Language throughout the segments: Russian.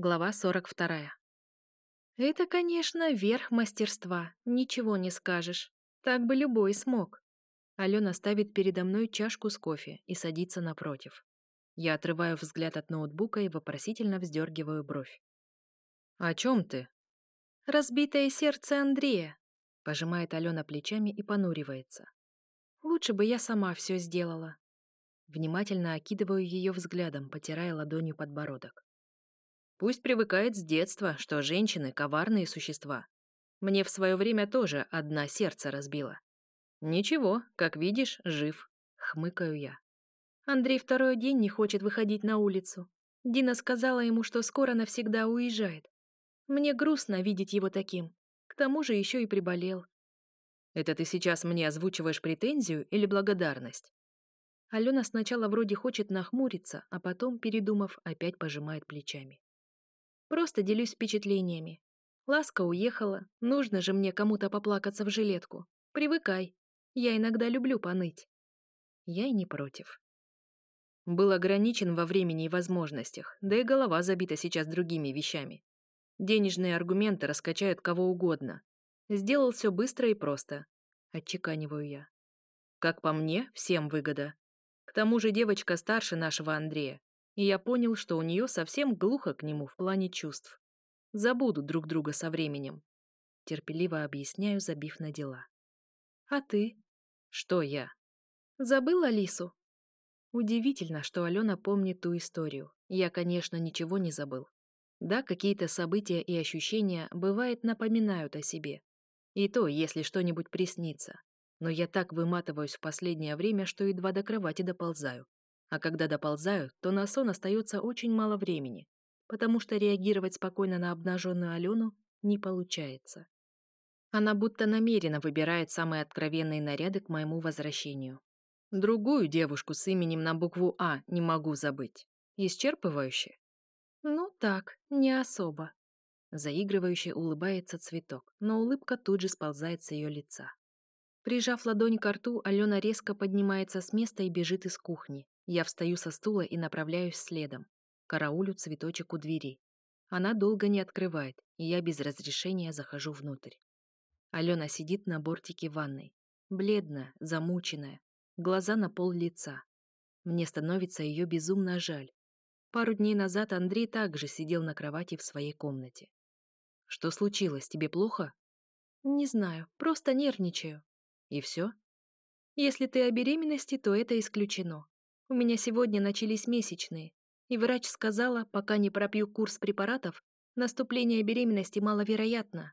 Глава 42. Это, конечно, верх мастерства, ничего не скажешь. Так бы любой смог. Алена ставит передо мной чашку с кофе и садится напротив. Я отрываю взгляд от ноутбука и вопросительно вздергиваю бровь. «О чем ты?» «Разбитое сердце Андрея», — пожимает Алена плечами и понуривается. «Лучше бы я сама все сделала». Внимательно окидываю ее взглядом, потирая ладонью подбородок. Пусть привыкает с детства, что женщины — коварные существа. Мне в свое время тоже одна сердце разбила. Ничего, как видишь, жив. Хмыкаю я. Андрей второй день не хочет выходить на улицу. Дина сказала ему, что скоро навсегда уезжает. Мне грустно видеть его таким. К тому же еще и приболел. Это ты сейчас мне озвучиваешь претензию или благодарность? Алена сначала вроде хочет нахмуриться, а потом, передумав, опять пожимает плечами. Просто делюсь впечатлениями. Ласка уехала, нужно же мне кому-то поплакаться в жилетку. Привыкай. Я иногда люблю поныть. Я и не против. Был ограничен во времени и возможностях, да и голова забита сейчас другими вещами. Денежные аргументы раскачают кого угодно. Сделал все быстро и просто. Отчеканиваю я. Как по мне, всем выгода. К тому же девочка старше нашего Андрея и я понял, что у нее совсем глухо к нему в плане чувств. Забуду друг друга со временем. Терпеливо объясняю, забив на дела. А ты? Что я? Забыл Алису? Удивительно, что Алена помнит ту историю. Я, конечно, ничего не забыл. Да, какие-то события и ощущения, бывает, напоминают о себе. И то, если что-нибудь приснится. Но я так выматываюсь в последнее время, что едва до кровати доползаю. А когда доползают, то на сон остается очень мало времени, потому что реагировать спокойно на обнаженную Алену не получается. Она будто намеренно выбирает самые откровенные наряды к моему возвращению. Другую девушку с именем на букву «А» не могу забыть. Исчерпывающе? Ну так, не особо. Заигрывающе улыбается цветок, но улыбка тут же сползает с ее лица. Прижав ладонь к рту, Алена резко поднимается с места и бежит из кухни. Я встаю со стула и направляюсь следом. Караулю цветочек у двери. Она долго не открывает, и я без разрешения захожу внутрь. Алена сидит на бортике ванной. Бледная, замученная. Глаза на пол лица. Мне становится ее безумно жаль. Пару дней назад Андрей также сидел на кровати в своей комнате. «Что случилось? Тебе плохо?» «Не знаю. Просто нервничаю». «И все?» «Если ты о беременности, то это исключено. У меня сегодня начались месячные, и врач сказала, пока не пропью курс препаратов, наступление беременности маловероятно.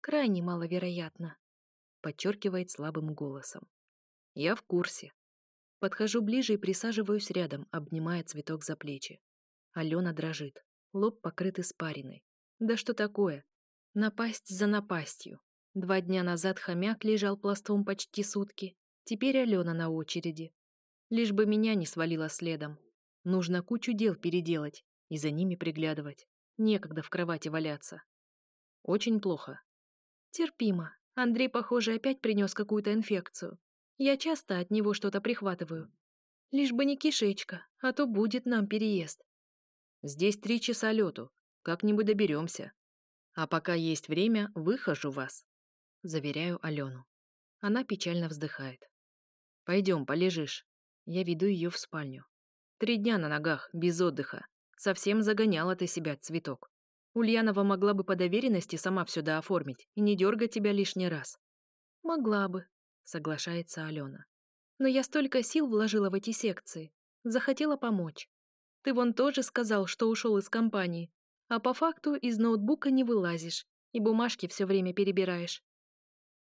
Крайне маловероятно», — подчеркивает слабым голосом. «Я в курсе». Подхожу ближе и присаживаюсь рядом, обнимая цветок за плечи. Алена дрожит, лоб покрыт испариной. «Да что такое? Напасть за напастью. Два дня назад хомяк лежал пластом почти сутки. Теперь Алена на очереди. Лишь бы меня не свалило следом. Нужно кучу дел переделать и за ними приглядывать. Некогда в кровати валяться. Очень плохо. Терпимо. Андрей, похоже, опять принес какую-то инфекцию. Я часто от него что-то прихватываю. Лишь бы не кишечка, а то будет нам переезд. Здесь три часа лету. Как-нибудь доберемся. А пока есть время, выхожу вас. Заверяю Алену. Она печально вздыхает. Пойдем, полежишь. Я веду ее в спальню. Три дня на ногах, без отдыха. Совсем загоняла ты себя, цветок. Ульянова могла бы по доверенности сама все дооформить и не дергать тебя лишний раз. Могла бы, соглашается Алена. Но я столько сил вложила в эти секции. Захотела помочь. Ты вон тоже сказал, что ушел из компании. А по факту из ноутбука не вылазишь и бумажки все время перебираешь.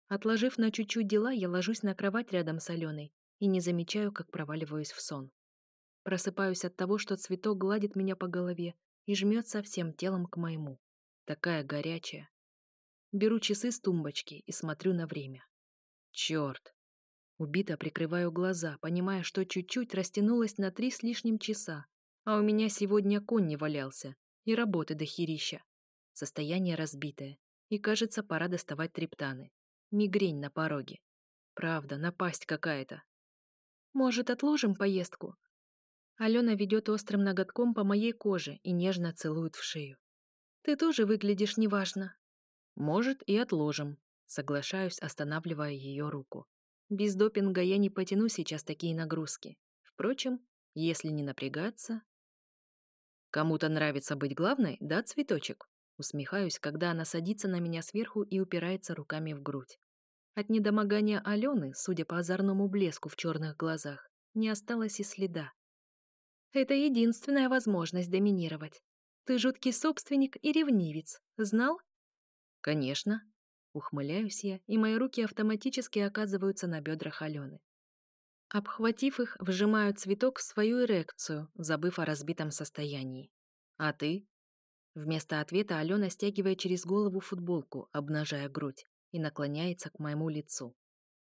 Отложив на чуть-чуть дела, я ложусь на кровать рядом с Аленой и не замечаю, как проваливаюсь в сон. Просыпаюсь от того, что цветок гладит меня по голове и жмется всем телом к моему. Такая горячая. Беру часы с тумбочки и смотрю на время. Черт! Убито прикрываю глаза, понимая, что чуть-чуть растянулось на три с лишним часа, а у меня сегодня конь не валялся, и работы до хирища. Состояние разбитое, и кажется, пора доставать трептаны. Мигрень на пороге. Правда, напасть какая-то. Может, отложим поездку?» Алена ведет острым ноготком по моей коже и нежно целует в шею. «Ты тоже выглядишь неважно». «Может, и отложим», — соглашаюсь, останавливая ее руку. «Без допинга я не потяну сейчас такие нагрузки. Впрочем, если не напрягаться...» «Кому-то нравится быть главной, да, цветочек?» Усмехаюсь, когда она садится на меня сверху и упирается руками в грудь. От недомогания Алены, судя по озорному блеску в черных глазах, не осталось и следа. «Это единственная возможность доминировать. Ты жуткий собственник и ревнивец, знал?» «Конечно». Ухмыляюсь я, и мои руки автоматически оказываются на бедрах Алены. Обхватив их, вжимаю цветок в свою эрекцию, забыв о разбитом состоянии. «А ты?» Вместо ответа Алена стягивает через голову футболку, обнажая грудь и наклоняется к моему лицу.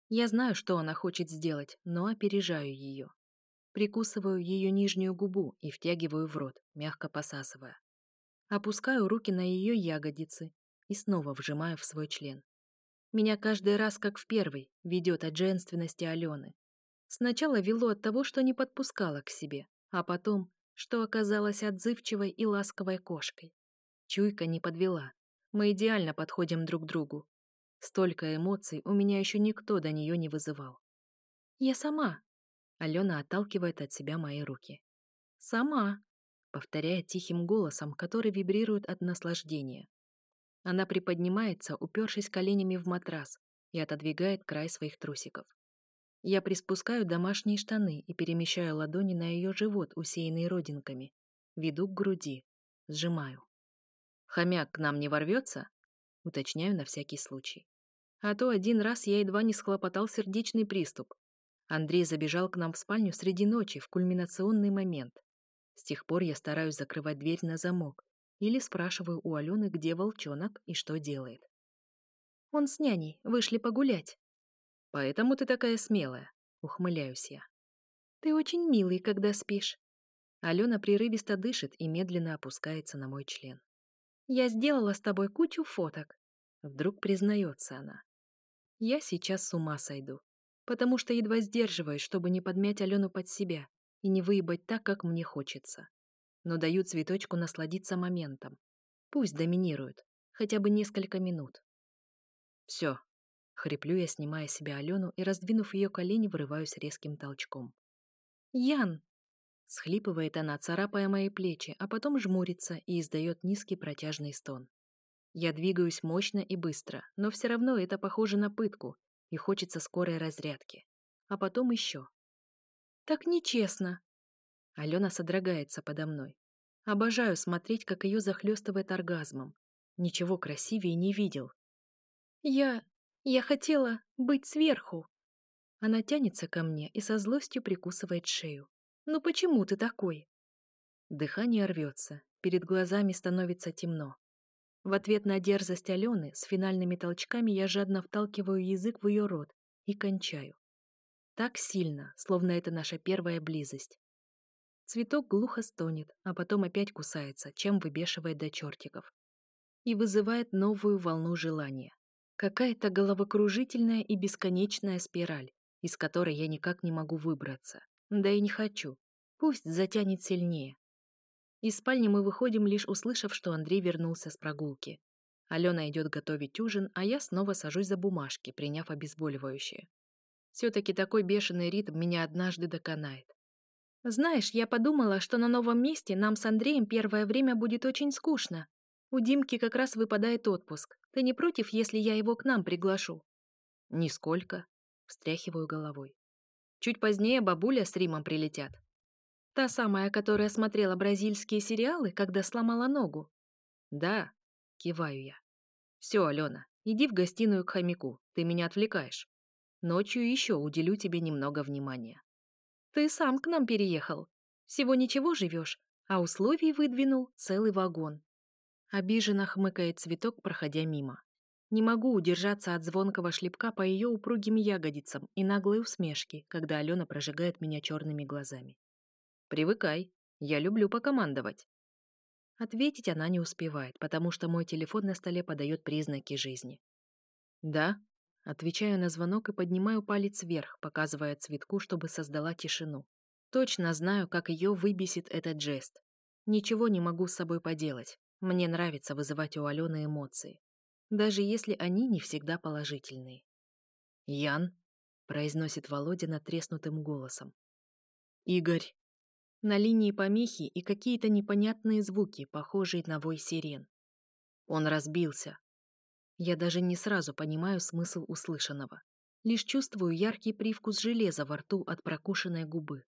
Я знаю, что она хочет сделать, но опережаю ее. Прикусываю ее нижнюю губу и втягиваю в рот, мягко посасывая. Опускаю руки на ее ягодицы и снова вжимаю в свой член. Меня каждый раз, как в первый, ведет от женственности Алены. Сначала вело от того, что не подпускала к себе, а потом, что оказалась отзывчивой и ласковой кошкой. Чуйка не подвела. Мы идеально подходим друг другу, Столько эмоций у меня еще никто до нее не вызывал. «Я сама!» Алена отталкивает от себя мои руки. «Сама!» повторяя тихим голосом, который вибрирует от наслаждения. Она приподнимается, упершись коленями в матрас, и отодвигает край своих трусиков. Я приспускаю домашние штаны и перемещаю ладони на ее живот, усеянный родинками. Веду к груди. Сжимаю. «Хомяк к нам не ворвется?» уточняю на всякий случай. А то один раз я едва не схлопотал сердечный приступ. Андрей забежал к нам в спальню среди ночи в кульминационный момент. С тех пор я стараюсь закрывать дверь на замок или спрашиваю у Алены, где волчонок и что делает. Он с няней, вышли погулять. Поэтому ты такая смелая, ухмыляюсь я. Ты очень милый, когда спишь. Алена прерывисто дышит и медленно опускается на мой член. Я сделала с тобой кучу фоток. Вдруг признается она. Я сейчас с ума сойду, потому что едва сдерживаюсь, чтобы не подмять Алену под себя и не выебать так, как мне хочется. Но даю цветочку насладиться моментом. Пусть доминирует, хотя бы несколько минут. Все. Хриплю я, снимая себя Алену и, раздвинув ее колени, вырываюсь резким толчком. «Ян!» Схлипывает она, царапая мои плечи, а потом жмурится и издает низкий протяжный стон. Я двигаюсь мощно и быстро, но все равно это похоже на пытку, и хочется скорой разрядки. А потом еще. Так нечестно. Алена содрогается подо мной. Обожаю смотреть, как ее захлестывает оргазмом. Ничего красивее не видел. Я... я хотела быть сверху. Она тянется ко мне и со злостью прикусывает шею. «Ну почему ты такой?» Дыхание рвется, перед глазами становится темно. В ответ на дерзость Алены с финальными толчками я жадно вталкиваю язык в ее рот и кончаю. Так сильно, словно это наша первая близость. Цветок глухо стонет, а потом опять кусается, чем выбешивает до чертиков. И вызывает новую волну желания. Какая-то головокружительная и бесконечная спираль, из которой я никак не могу выбраться. Да и не хочу. Пусть затянет сильнее, из спальни мы выходим, лишь услышав, что Андрей вернулся с прогулки. Алена идет готовить ужин, а я снова сажусь за бумажки, приняв обезболивающее. Все-таки такой бешеный ритм меня однажды доконает. «Знаешь, я подумала, что на новом месте нам с Андреем первое время будет очень скучно. У Димки как раз выпадает отпуск. Ты не против, если я его к нам приглашу?» «Нисколько», — встряхиваю головой. «Чуть позднее бабуля с Римом прилетят. Та самая, которая смотрела бразильские сериалы, когда сломала ногу. Да, киваю я. Все, Алена, иди в гостиную к хомяку, ты меня отвлекаешь. Ночью еще уделю тебе немного внимания. Ты сам к нам переехал. Всего ничего живешь, а условий выдвинул целый вагон. Обиженно хмыкает цветок, проходя мимо. Не могу удержаться от звонкого шлепка по ее упругим ягодицам и наглой усмешки, когда Алена прожигает меня черными глазами. Привыкай, я люблю покомандовать». Ответить она не успевает, потому что мой телефон на столе подает признаки жизни. «Да?» Отвечаю на звонок и поднимаю палец вверх, показывая цветку, чтобы создала тишину. Точно знаю, как ее выбесит этот жест. Ничего не могу с собой поделать. Мне нравится вызывать у Алены эмоции. Даже если они не всегда положительные. «Ян», — произносит Володя надтреснутым голосом. «Игорь», на линии помехи и какие-то непонятные звуки, похожие на вой сирен. Он разбился. Я даже не сразу понимаю смысл услышанного. Лишь чувствую яркий привкус железа во рту от прокушенной губы.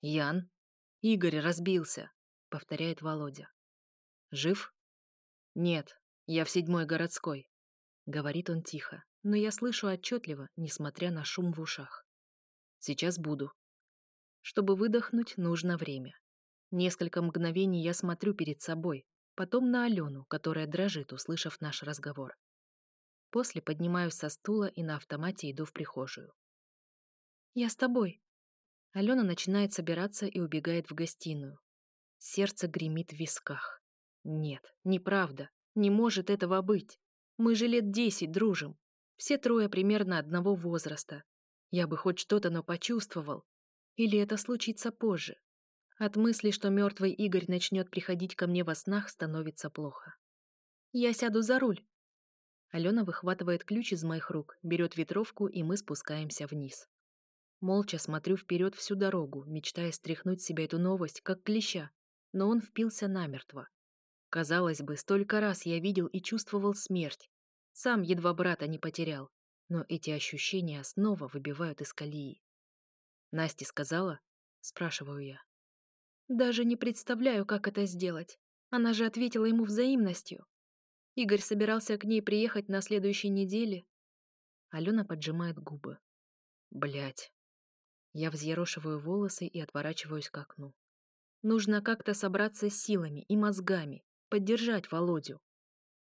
«Ян? Игорь разбился!» — повторяет Володя. «Жив?» «Нет, я в седьмой городской», — говорит он тихо, но я слышу отчетливо, несмотря на шум в ушах. «Сейчас буду», чтобы выдохнуть, нужно время. Несколько мгновений я смотрю перед собой, потом на Алену, которая дрожит, услышав наш разговор. После поднимаюсь со стула и на автомате иду в прихожую. «Я с тобой». Алена начинает собираться и убегает в гостиную. Сердце гремит в висках. Нет, неправда. Не может этого быть. Мы же лет десять дружим. Все трое примерно одного возраста. Я бы хоть что-то, но почувствовал. Или это случится позже? От мысли, что мертвый Игорь начнет приходить ко мне во снах, становится плохо. «Я сяду за руль». Алена выхватывает ключ из моих рук, берет ветровку, и мы спускаемся вниз. Молча смотрю вперед всю дорогу, мечтая стряхнуть себе эту новость, как клеща, но он впился намертво. Казалось бы, столько раз я видел и чувствовал смерть. Сам едва брата не потерял, но эти ощущения снова выбивают из колеи. Настя сказала? Спрашиваю я. Даже не представляю, как это сделать. Она же ответила ему взаимностью. Игорь собирался к ней приехать на следующей неделе. Алена поджимает губы. Блять. Я взъерошиваю волосы и отворачиваюсь к окну. Нужно как-то собраться с силами и мозгами, поддержать Володю.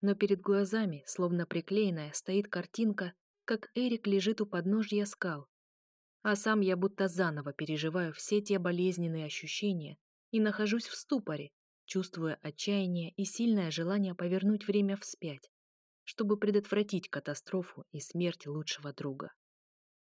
Но перед глазами, словно приклеенная, стоит картинка, как Эрик лежит у подножья скал, а сам я будто заново переживаю все те болезненные ощущения и нахожусь в ступоре, чувствуя отчаяние и сильное желание повернуть время вспять, чтобы предотвратить катастрофу и смерть лучшего друга.